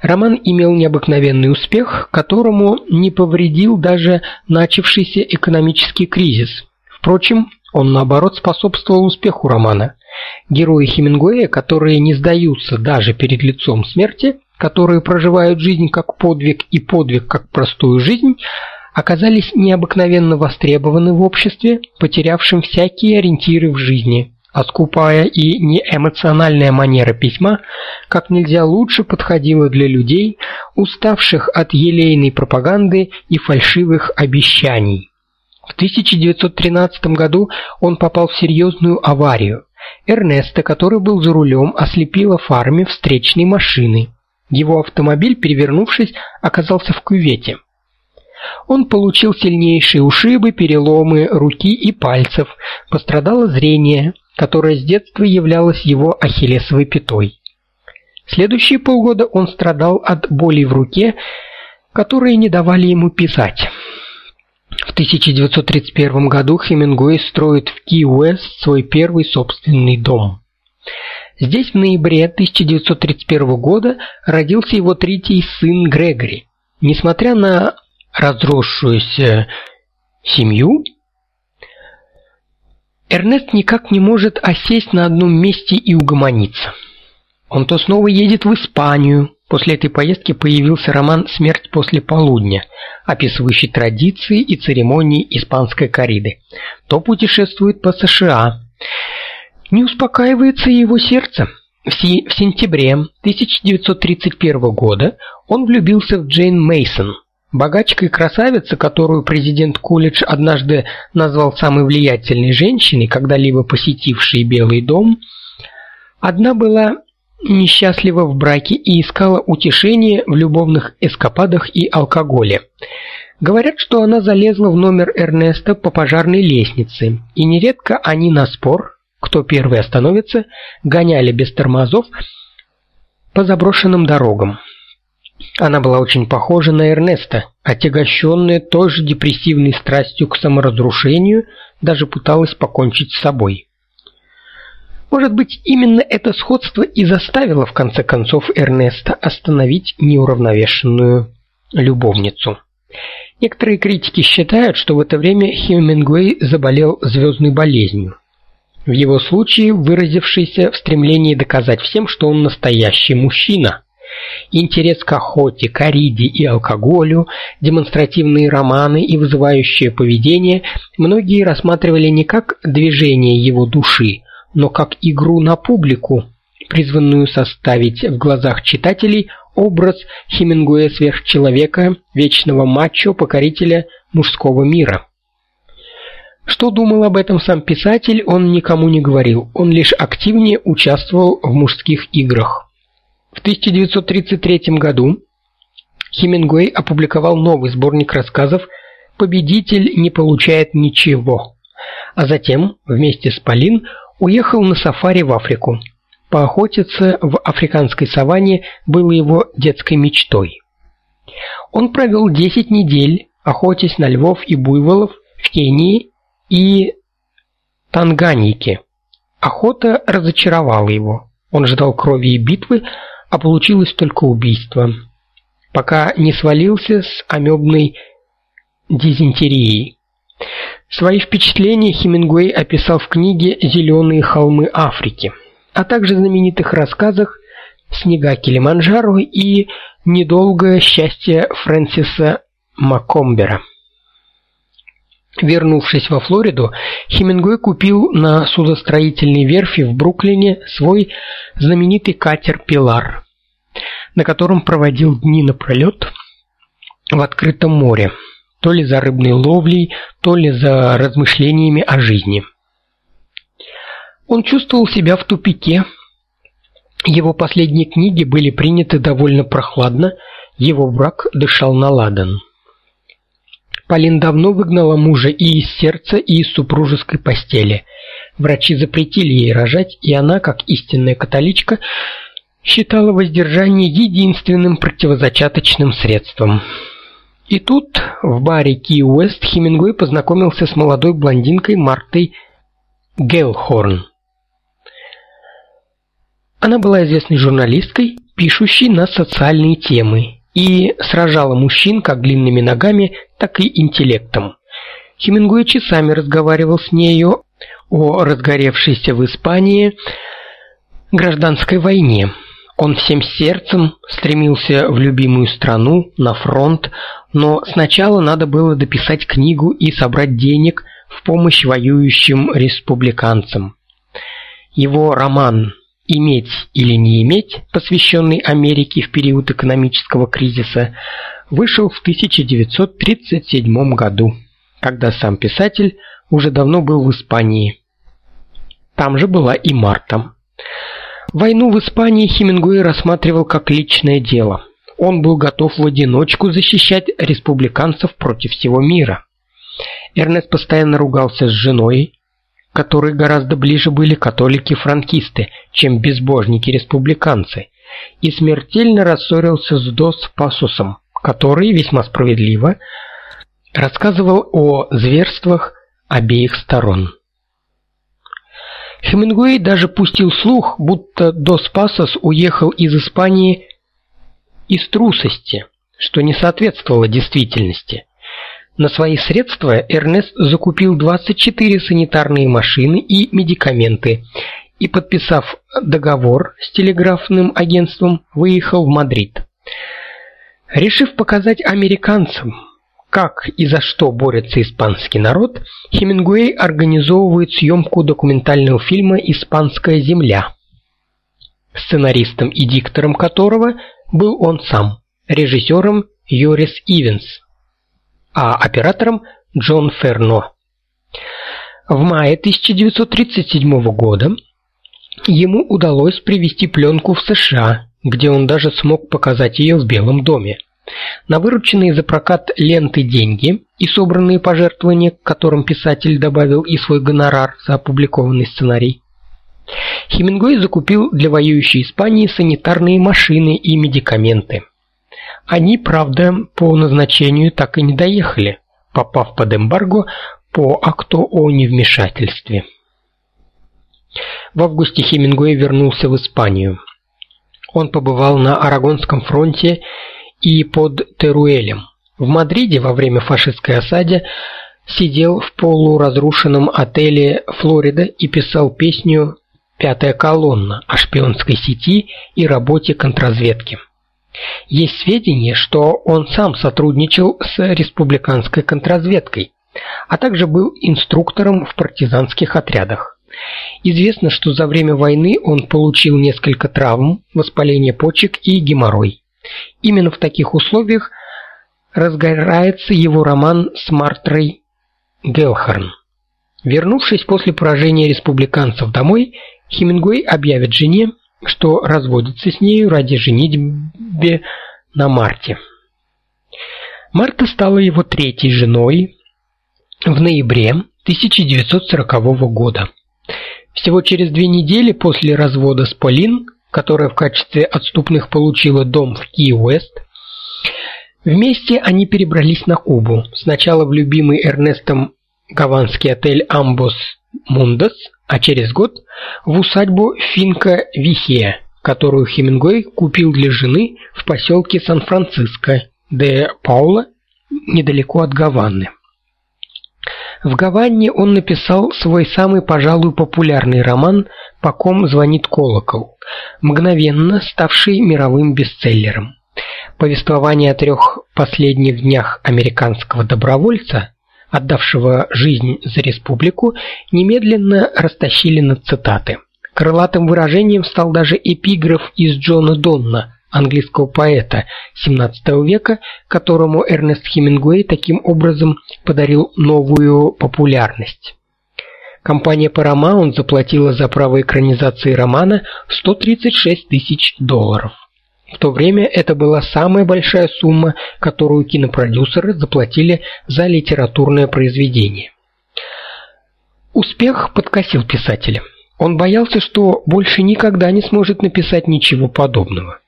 Роман имел необыкновенный успех, которому не повредил даже начавшийся экономический кризис. Впрочем, он наоборот способствовал успеху романа. Герои Хемингуэя, которые не сдаются даже перед лицом смерти, которые проживают жизнь как подвиг и подвиг как простую жизнь, оказались необыкновенно востребованы в обществе, потерявшем всякие ориентиры в жизни. А и неэмоциональная манера письма как нельзя лучше подходила для людей, уставших от елейной пропаганды и фальшивых обещаний. В 1913 году он попал в серьезную аварию. Эрнеста, который был за рулем, ослепила фарами встречной машины. Его автомобиль, перевернувшись, оказался в кювете. Он получил сильнейшие ушибы, переломы руки и пальцев, пострадало зрение, которое с детства являлось его ахиллесовой пятой. Следующие полгода он страдал от болей в руке, которые не давали ему писать. В 1931 году Хемингуэй строит в Ки-Уэст свой первый собственный дом. Здесь в ноябре 1931 года родился его третий сын Грегори. Несмотря на разросшуюся семью, Эрнест никак не может осесть на одном месте и угомониться. Он то снова едет в Испанию. После этой поездки появился роман Смерть после полудня, описывающий традиции и церемонии испанской кориды. То путешествует по США. Не успокаивается его сердце. В, в сентябре 1931 года он влюбился в Джейн Мейсон, Богачка и красавица, которую президент Кулич однажды назвал самой влиятельной женщиной, когда-либо посетившей Белый дом, одна была несчастлива в браке и искала утешения в любовных эскападах и алкоголе. Говорят, что она залезла в номер Эрнеста по пожарной лестнице, и нередко они на спор, кто первый остановится, гоняли без тормозов по заброшенным дорогам. Она была очень похожа на Эрнеста, отягощенная той же депрессивной страстью к саморазрушению, даже пыталась покончить с собой. Может быть, именно это сходство и заставило в конце концов Эрнеста остановить неуравновешенную любовницу. Некоторые критики считают, что в это время Хемингуэй заболел звездной болезнью. В его случае выразившейся в стремлении доказать всем, что он настоящий мужчина. Интерес к охоте, кориде и алкоголю, демонстративные романы и вызывающее поведение многие рассматривали не как движение его души, но как игру на публику, призванную составить в глазах читателей образ Хемингуэя сверхчеловека, вечного мачо, покорителя мужского мира. Что думал об этом сам писатель, он никому не говорил. Он лишь активнее участвовал в мужских играх. В 1933 году Хемингуэй опубликовал новый сборник рассказов Победитель не получает ничего. а затем вместе с Полин уехал на сафари в Африку. Поохотиться в африканской саванне было его детской мечтой. Он провел 10 недель, охотясь на львов и буйволов в Кении и Танганьике. Охота разочаровала его. Он ждал крови и битвы, а получилось только убийство. Пока не свалился с амебной дизентерией. Свои впечатления Хемингуэй описал в книге Зеленые холмы Африки, а также знаменитых рассказах Снега Килиманджаро и Недолгое счастье Фрэнсиса Маккомбера. Вернувшись во Флориду, Хемингуэй купил на судостроительной верфи в Бруклине свой знаменитый катер Пилар, на котором проводил дни напролет в открытом море, то ли за рыбной ловлей, то ли за размышлениями о жизни. Он чувствовал себя в тупике. Его последние книги были приняты довольно прохладно, его брак дышал на ладан. Полин давно выгнала мужа и из сердца, и из супружеской постели. Врачи запретили ей рожать, и она, как истинная католичка, считала воздержание единственным противозачаточным средством. И тут в баре Ки Уэст Хемингуэй познакомился с молодой блондинкой Мартой Гелхорн. Она была известной журналисткой, пишущей на социальные темы, и сражала мужчин как длинными ногами, так и интеллектом. Хемингуэй часами разговаривал с нею о разгоревшейся в Испании гражданской войне. Он всем сердцем стремился в любимую страну, на фронт, но сначала надо было дописать книгу и собрать денег в помощь воюющим республиканцам. Его роман Иметь или не иметь, посвященный Америке в период экономического кризиса, вышел в 1937 году, когда сам писатель уже давно был в Испании. Там же была и Марта. Войну в Испании Хемингуэй рассматривал как личное дело. Он был готов в одиночку защищать республиканцев против всего мира. Эрнест постоянно ругался с женой, которой гораздо ближе были католики-франкисты, чем безбожники-республиканцы, и смертельно рассорился с Дос Пасусом, который весьма справедливо рассказывал о зверствах обеих сторон. Хемингуэй даже пустил слух, будто Дос Пасос уехал из Испании из трусости, что не соответствовало действительности. На свои средства Эрнест закупил 24 санитарные машины и медикаменты и, подписав договор с телеграфным агентством, выехал в Мадрид. Решив показать американцам, как и за что борется испанский народ, Хемингуэй организовывает съемку документального фильма Испанская земля, сценаристом и диктором которого был он сам, режиссером Йорис Ивенс а оператором Джон Ферно. В мае 1937 года ему удалось привезти пленку в США, где он даже смог показать ее в Белом доме. На вырученные за прокат ленты деньги и собранные пожертвования, к которым писатель добавил и свой гонорар за опубликованный сценарий, Хемингуэй закупил для воюющей Испании санитарные машины и медикаменты. Они, правда, по назначению так и не доехали, попав под эмбарго по акту о невмешательстве. В августе Хемингуэй вернулся в Испанию. Он побывал на Арагонском фронте и под Теруэлем. В Мадриде во время фашистской осады сидел в полуразрушенном отеле Флорида и писал песню Пятая колонна о шпионской сети и работе контрразведки. Есть сведения, что он сам сотрудничал с республиканской контрразведкой, а также был инструктором в партизанских отрядах. Известно, что за время войны он получил несколько травм, воспаление почек и геморрой. Именно в таких условиях разгорается его роман с Мартрой Гелхарн. Вернувшись после поражения республиканцев домой, Хемингуэй объявит жене, что разводится с нею ради женитьбы на Марте. Марта стала его третьей женой. В ноябре 1940 года. Всего через две недели после развода с Полин, которая в качестве отступных получила дом в Ки-Уэст, вместе они перебрались на Кубу. Сначала в любимый Эрнестом гаванский отель Амбос Мундас, а через год в усадьбу Финка Вихия, которую Хемингуэй купил для жены в поселке Сан-Франциско де Паула, недалеко от Гаваны. В Гаване он написал свой самый, пожалуй, популярный роман «По ком звонит колокол», мгновенно ставший мировым бестселлером. Повествование о трех последних днях американского добровольца, отдавшего жизнь за республику, немедленно растащили на цитаты. Крылатым выражением стал даже эпиграф из Джона Донна, английского поэта XVII века, которому Эрнест Хемингуэй таким образом подарил новую популярность. Компания Paramount заплатила за право экранизации романа 136 тысяч долларов. В то время это была самая большая сумма, которую кинопродюсеры заплатили за литературное произведение. Успех подкосил писателя. Он боялся, что больше никогда не сможет написать ничего подобного.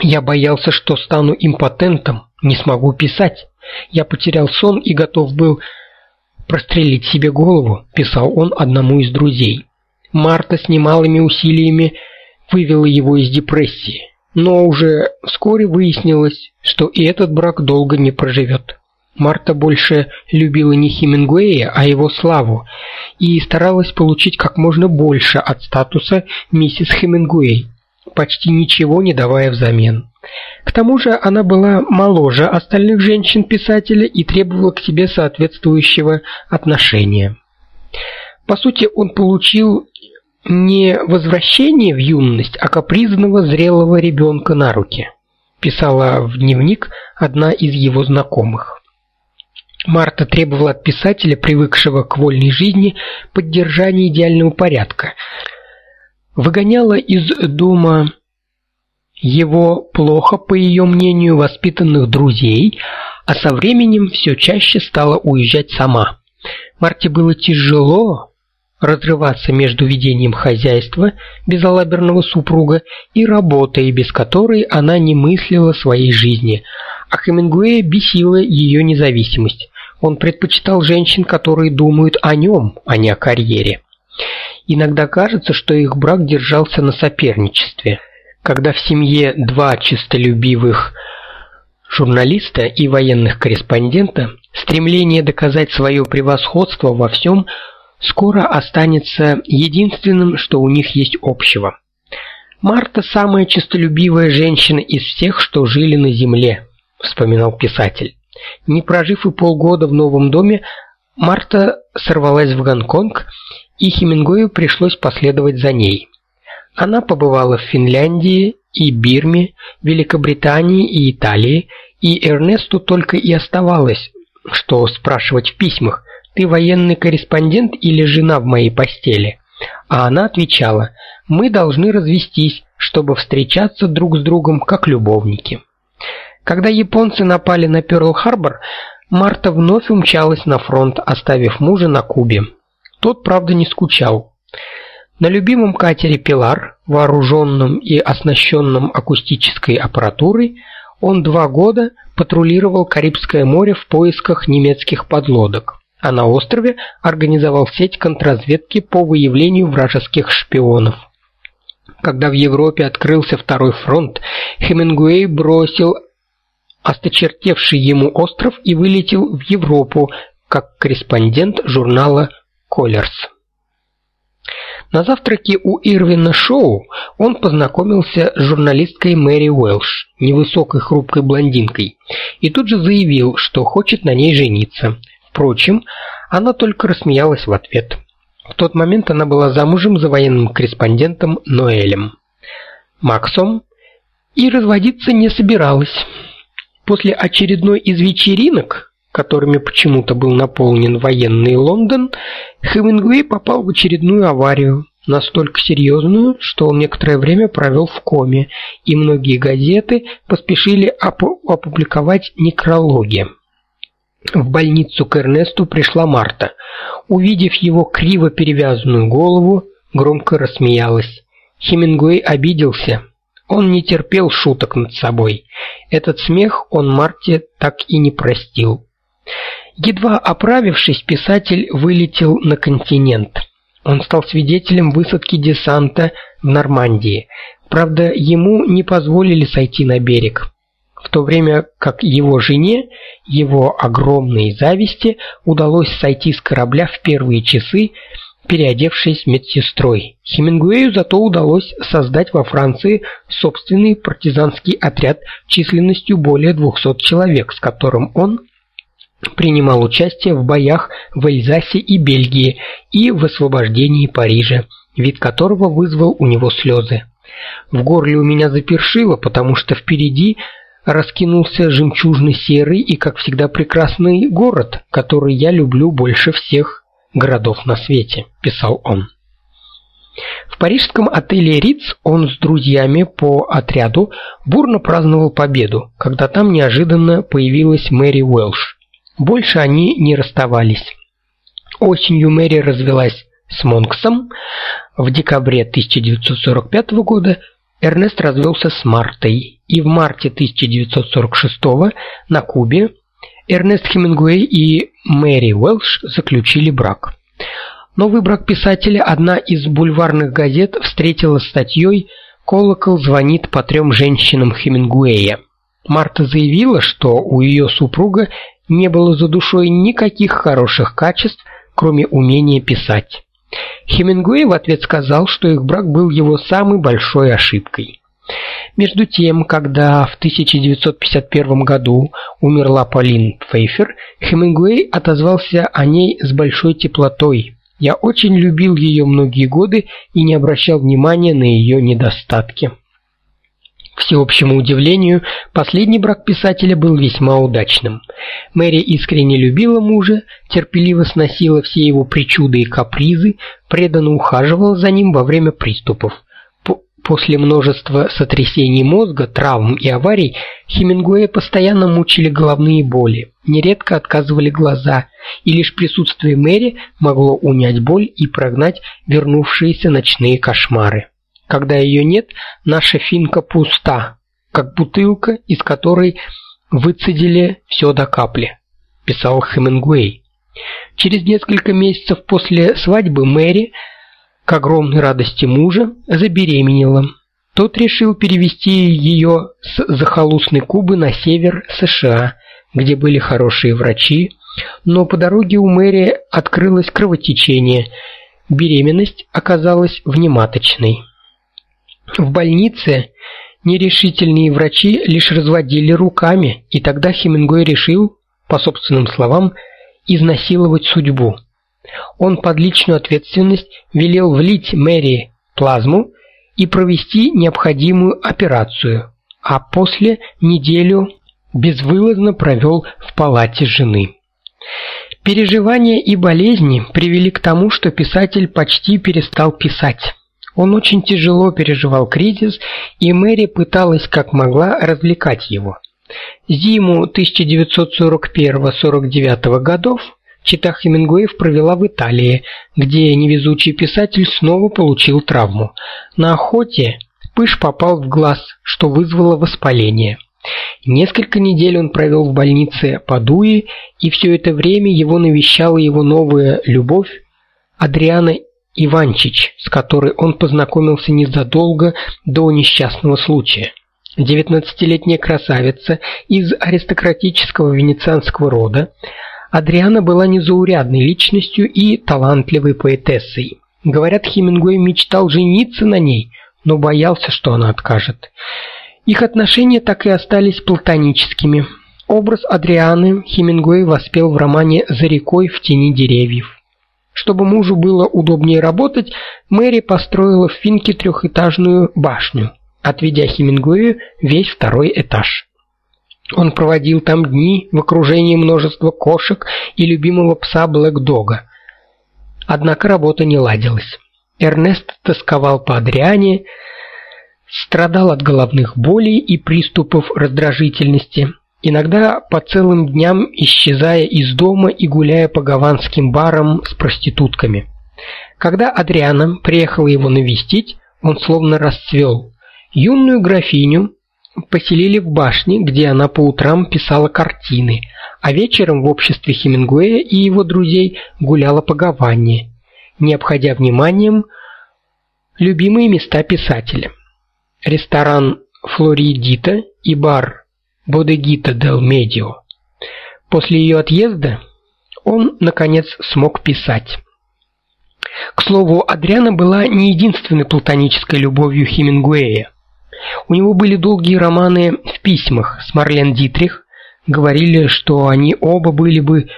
Я боялся, что стану импотентом, не смогу писать. Я потерял сон и готов был прострелить себе голову, писал он одному из друзей. Марта с немалыми усилиями вывела его из депрессии, но уже вскоре выяснилось, что и этот брак долго не проживет. Марта больше любила не Хемингуэя, а его славу, и старалась получить как можно больше от статуса миссис Хемингуэй почти ничего не давая взамен. К тому же она была моложе остальных женщин-писателя и требовала к себе соответствующего отношения. По сути, он получил не возвращение в юность, а капризного зрелого ребенка на руки, писала в дневник одна из его знакомых. Марта требовала от писателя, привыкшего к вольной жизни, поддержания идеального порядка – выгоняла из дома его плохо, по ее мнению, воспитанных друзей, а со временем все чаще стала уезжать сама. Марте было тяжело разрываться между ведением хозяйства безалаберного супруга и работой, без которой она не мыслила своей жизни. А Хемингуэя бесила ее независимость. Он предпочитал женщин, которые думают о нем, а не о карьере. Иногда кажется, что их брак держался на соперничестве. Когда в семье два чистолюбивых журналиста и военных корреспондента, стремление доказать свое превосходство во всем скоро останется единственным, что у них есть общего. Марта самая честолюбивая женщина из всех, что жили на земле, вспоминал писатель. Не прожив и полгода в новом доме, Марта сорвалась в Гонконг и Хемингуэю пришлось последовать за ней. Она побывала в Финляндии и Бирме, Великобритании и Италии, и Эрнесту только и оставалось, что спрашивать в письмах: "Ты военный корреспондент или жена в моей постели?" А она отвечала: "Мы должны развестись, чтобы встречаться друг с другом как любовники". Когда японцы напали на Пёрл-Харбор, Марта вновь умчалась на фронт, оставив мужа на Кубе. Тот, правда, не скучал. На любимом катере Пилар, вооруженном и оснащенном акустической аппаратурой, он два года патрулировал Карибское море в поисках немецких подлодок, а на острове организовал сеть контрразведки по выявлению вражеских шпионов. Когда в Европе открылся второй фронт, Хемингуэй бросил осточертевший ему остров и вылетел в Европу как корреспондент журнала Коллерс. На завтраке у Ирвина Шоу он познакомился с журналисткой Мэри Уэлш, невысокой хрупкой блондинкой, и тут же заявил, что хочет на ней жениться. Впрочем, она только рассмеялась в ответ. В тот момент она была замужем за военным корреспондентом Ноэлем Максом и разводиться не собиралась. После очередной из вечеринок которыми почему-то был наполнен военный Лондон, Хемингуэй попал в очередную аварию, настолько серьезную, что он некоторое время провел в коме, и многие газеты поспешили опубликовать некрологи. В больницу к Эрнесту пришла Марта. увидев его криво перевязанную голову, громко рассмеялась. Хемингуэй обиделся. Он не терпел шуток над собой. Этот смех он Марте так и не простил. Едва оправившись, писатель вылетел на континент. Он стал свидетелем высадки десанта в Нормандии. Правда, ему не позволили сойти на берег. В то время как его жене, его огромной зависти, удалось сойти с корабля в первые часы, переодевшись медсестрой. Хемингуэю зато удалось создать во Франции собственный партизанский отряд численностью более 200 человек, с которым он принимал участие в боях в Эльзасе и Бельгии и в освобождении Парижа, вид которого вызвал у него слезы. В горле у меня запершило, потому что впереди раскинулся жемчужно-серый и, как всегда, прекрасный город, который я люблю больше всех городов на свете, писал он. В парижском отеле Риц он с друзьями по отряду бурно праздновал победу, когда там неожиданно появилась Мэри Уэлш. Больше они не расставались. Осенью Мэри развелась с Монксом. В декабре 1945 года Эрнест развелся с Мартой, и в марте 1946 на Кубе Эрнест Хемингуэй и Мэри Уэлш заключили брак. Новый брак писателя одна из бульварных газет встретила статьей «Колокол звонит по трем женщинам Хемингуэя». Марта заявила, что у ее супруга не было за душой никаких хороших качеств, кроме умения писать. Хемингуэй в ответ сказал, что их брак был его самой большой ошибкой. Между тем, когда в 1951 году умерла Полин Пфейфер, Хемингуэй отозвался о ней с большой теплотой. Я очень любил ее многие годы и не обращал внимания на ее недостатки. К всеобщему удивлению, последний брак писателя был весьма удачным. Мэри искренне любила мужа, терпеливо сносила все его причуды и капризы, преданно ухаживала за ним во время приступов. После множества сотрясений мозга, травм и аварий Хемингуэя постоянно мучили головные боли, нередко отказывали глаза, и лишь присутствие Мэри могло унять боль и прогнать вернувшиеся ночные кошмары. Когда ее нет, наша финка пуста, как бутылка, из которой выцедили все до капли, писал Хемингуэй. Через несколько месяцев после свадьбы Мэри, к огромной радости мужа, забеременела. Тот решил перевести ее с захолустной Кубы на север США, где были хорошие врачи, но по дороге у Мэри открылось кровотечение. Беременность оказалась внематочной. В больнице нерешительные врачи лишь разводили руками, и тогда Хемингуэй решил, по собственным словам, изнасиловать судьбу. Он под личную ответственность велел влить Мэри плазму и провести необходимую операцию, а после неделю безвылазно провел в палате жены. Переживания и болезни привели к тому, что писатель почти перестал писать. Он очень тяжело переживал кризис, и Мэри пыталась как могла развлекать его. Зиму 1941-49 годов Чита Хемингуэев провела в Италии, где невезучий писатель снова получил травму. На охоте пыш попал в глаз, что вызвало воспаление. Несколько недель он провел в больнице Падуи, и все это время его навещала его новая любовь Адриана Иванчич, с которой он познакомился незадолго до несчастного случая. Девятнадцатилетняя красавица из аристократического венецианского рода, Адриана была незаурядной личностью и талантливой поэтессой. Говорят, Хемингуэй мечтал жениться на ней, но боялся, что она откажет. Их отношения так и остались платоническими. Образ Адрианы Хемингуэй воспел в романе За рекой в тени деревьев. Чтобы мужу было удобнее работать, Мэри построила в Финке трехэтажную башню, отведя Хемингуэю весь второй этаж. Он проводил там дни в окружении множества кошек и любимого пса Блэк-Дога. Однако работа не ладилась. Эрнест тосковал по Адриане, страдал от головных болей и приступов раздражительности. Иногда по целым дням исчезая из дома и гуляя по гаванским барам с проститутками. Когда Адриана приехала его навестить, он словно расцвел. Юную графиню поселили в башне, где она по утрам писала картины, а вечером в обществе Хемингуэя и его друзей гуляла по Гаване, не обходя вниманием любимые места писателя. Ресторан Флоридита и бар Бодегита дель Медио. После ее отъезда он наконец смог писать. К слову, Адриана была не единственной платонической любовью Хемингуэя. У него были долгие романы в письмах с Марлен Дитрих, говорили, что они оба были бы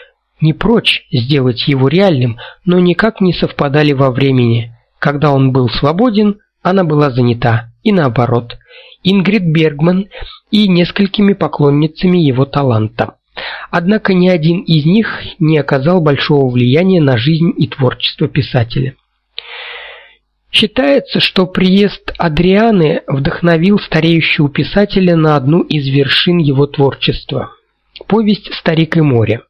не прочь сделать его реальным, но никак не совпадали во времени. Когда он был свободен, она была занята, и наоборот. Ингрид Бергман и несколькими поклонницами его таланта. Однако ни один из них не оказал большого влияния на жизнь и творчество писателя. Считается, что приезд Адрианы вдохновил стареющего писателя на одну из вершин его творчества. Повесть Старик и море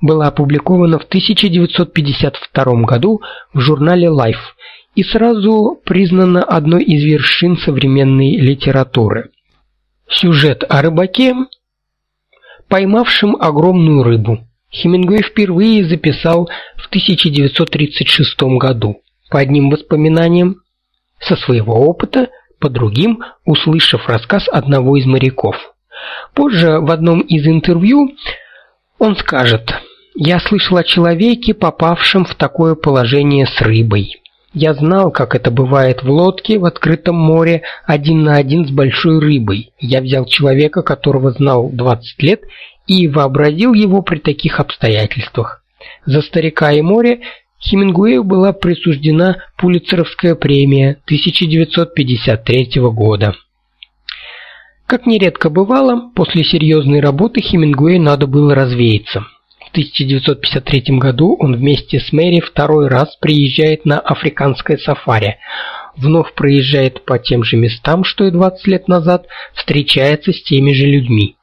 была опубликована в 1952 году в журнале Life и сразу признана одной из вершин современной литературы. Сюжет о рыбаке, поймавшем огромную рыбу. Хемингуэй впервые записал в 1936 году. По одним воспоминаниям со своего опыта, по другим услышав рассказ одного из моряков. Позже в одном из интервью он скажет: "Я слышал о человеке, попавшем в такое положение с рыбой. Я знал, как это бывает в лодке в открытом море один на один с большой рыбой. Я взял человека, которого знал 20 лет, и вообразил его при таких обстоятельствах. За старика и море Хемингуэю была присуждена Пулитцеровская премия 1953 года. Как нередко бывало, после серьезной работы Хемингуэю надо было развеяться. 1953 году он вместе с Мэри второй раз приезжает на африканское сафари. Вновь проезжает по тем же местам, что и 20 лет назад, встречается с теми же людьми.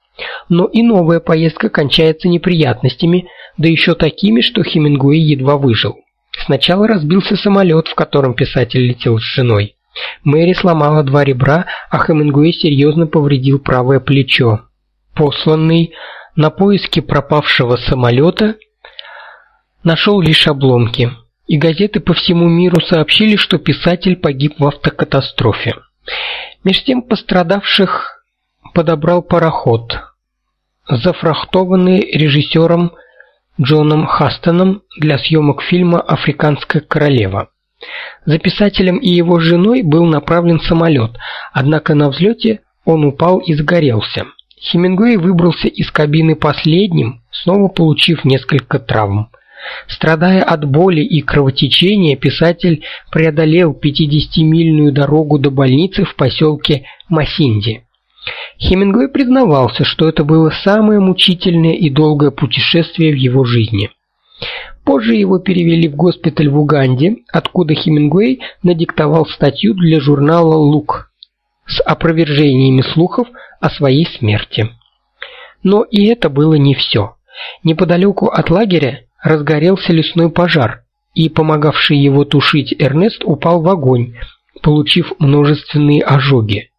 Но и новая поездка кончается неприятностями, да еще такими, что Хемингуэй едва выжил. Сначала разбился самолет, в котором писатель летел с женой. Мэри сломала два ребра, а Хемингуэй серьезно повредил правое плечо. Посланный на поиски пропавшего самолета нашел лишь обломки, и газеты по всему миру сообщили, что писатель погиб в автокатастрофе. Меж тем пострадавших подобрал пароход, зафрахтованный режиссером Джоном Хастоном для съемок фильма Африканская королева. За писателем и его женой был направлен самолет, однако на взлете он упал и загорелся. Хемингуэй выбрался из кабины последним, снова получив несколько травм. Страдая от боли и кровотечения, писатель преодолел 50-мильную дорогу до больницы в поселке Масинди. Хемингуэй признавался, что это было самое мучительное и долгое путешествие в его жизни. Позже его перевели в госпиталь в Уганде, откуда Хемингуэй надиктовал статью для журнала Лук с опровержениями слухов о своей смерти. Но и это было не все. Неподалеку от лагеря разгорелся лесной пожар, и помогавший его тушить Эрнест упал в огонь, получив множественные ожоги.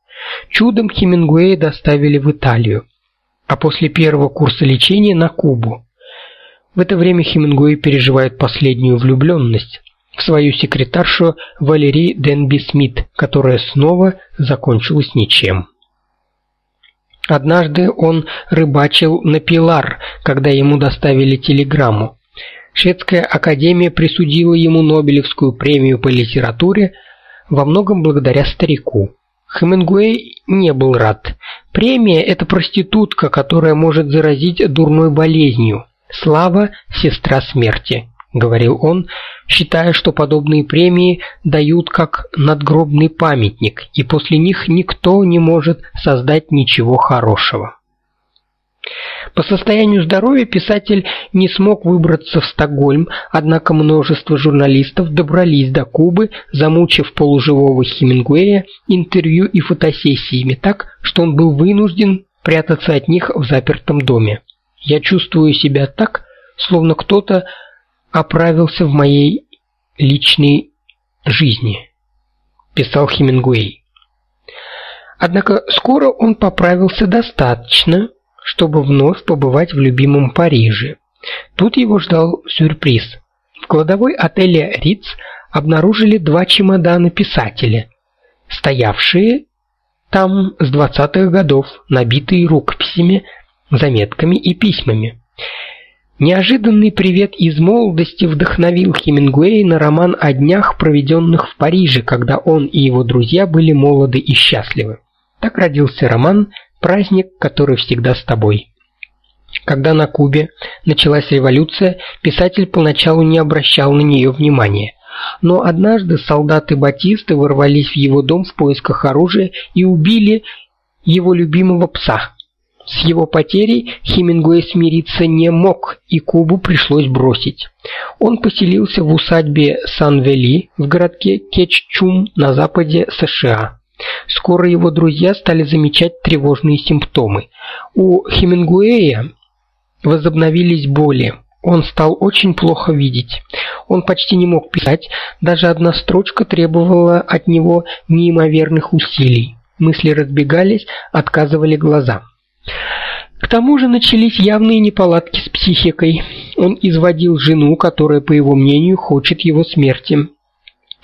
Чудом Хемингуэя доставили в Италию, а после первого курса лечения на Кубу. В это время Хемингуэй переживает последнюю влюбленность свою секретаршу Валерий Денби Смит, которая снова закончилась ничем. Однажды он рыбачил на Пилар, когда ему доставили телеграмму. Шведская академия присудила ему Нобелевскую премию по литературе во многом благодаря старику. Хемингуэй не был рад. Премия это проститутка, которая может заразить дурной болезнью. Слава сестра смерти говорил он, считая, что подобные премии дают как надгробный памятник, и после них никто не может создать ничего хорошего. По состоянию здоровья писатель не смог выбраться в Стокгольм, однако множество журналистов добрались до Кубы, замучив полуживого Хемингуэя интервью и фотосессиями так, что он был вынужден прятаться от них в запертом доме. Я чувствую себя так, словно кто-то оправился в моей личной жизни, писал Хемингуэй. Однако скоро он поправился достаточно, чтобы вновь побывать в любимом Париже. Тут его ждал сюрприз. В кладовой отеля Риц обнаружили два чемодана писателя, стоявшие там с двадцатых годов, набитые рукописями, заметками и письмами. Неожиданный привет из молодости вдохновил Хемингуэя на роман о днях, проведенных в Париже, когда он и его друзья были молоды и счастливы. Так родился роман Праздник, который всегда с тобой. Когда на Кубе началась революция, писатель поначалу не обращал на нее внимания. Но однажды солдаты Батисты ворвались в его дом в поисках оружия и убили его любимого пса. С его потерей Хемингуэй смириться не мог, и Кубу пришлось бросить. Он поселился в усадьбе Сан-Вели в городке Кетчум на западе США. Скоро его друзья стали замечать тревожные симптомы. У Хемингуэя возобновились боли. Он стал очень плохо видеть. Он почти не мог писать, даже одна строчка требовала от него неимоверных усилий. Мысли разбегались, отказывали глаза. К тому же начались явные неполадки с психикой. Он изводил жену, которая, по его мнению, хочет его смерти.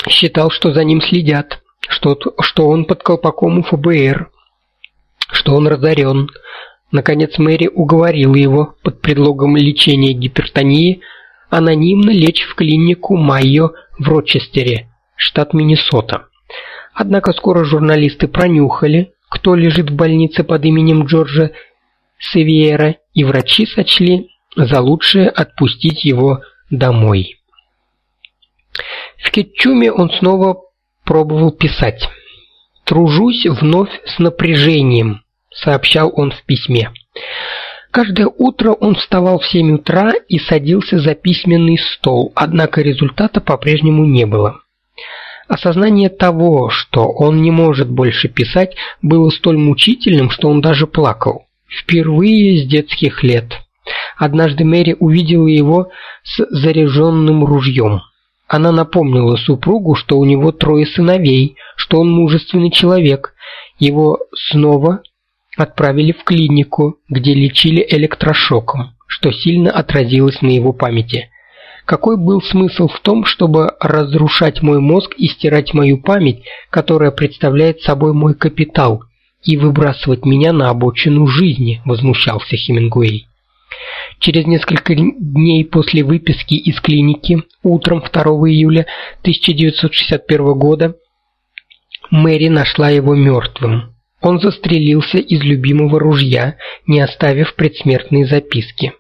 Считал, что за ним следят, что что он под колпаком у ФБР, что он разорен. Наконец Мэри уговорила его под предлогом лечения гипертонии анонимно лечь в клинику Майо в Рочестере, штат Миннесота. Однако скоро журналисты пронюхали, кто лежит в больнице под именем Джорджа Севиера, и врачи сочли за лучшее отпустить его домой. В Кетчуме он снова пробовал писать. Тружусь вновь с напряжением, сообщал он в письме. Каждое утро он вставал в 7:00 утра и садился за письменный стол, однако результата по-прежнему не было. Осознание того, что он не может больше писать, было столь мучительным, что он даже плакал. Впервые с детских лет. Однажды Мэри увидела его с заряженным ружьем. Она напомнила супругу, что у него трое сыновей, что он мужественный человек. Его снова отправили в клинику, где лечили электрошоком, что сильно отразилось на его памяти. Какой был смысл в том, чтобы разрушать мой мозг и стирать мою память, которая представляет собой мой капитал, и выбрасывать меня на обочину жизни, возмущался Хемингуэй. Через несколько дней после выписки из клиники, утром 2 июля 1961 года, Мэри нашла его мертвым. Он застрелился из любимого ружья, не оставив предсмертной записки.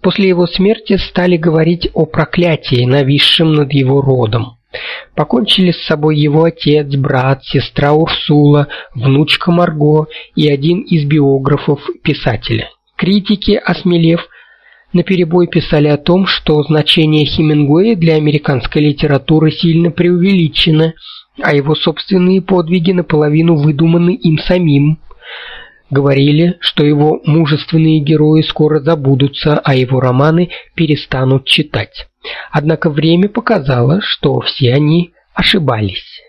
После его смерти стали говорить о проклятии, нависшем над его родом. Покончили с собой его отец, брат, сестра Урсула, внучка Марго и один из биографов писателя. Критики, осмелев, наперебой писали о том, что значение Хемингуэя для американской литературы сильно преувеличено, а его собственные подвиги наполовину выдуманы им самим говорили, что его мужественные герои скоро забудутся, а его романы перестанут читать. Однако время показало, что все они ошибались.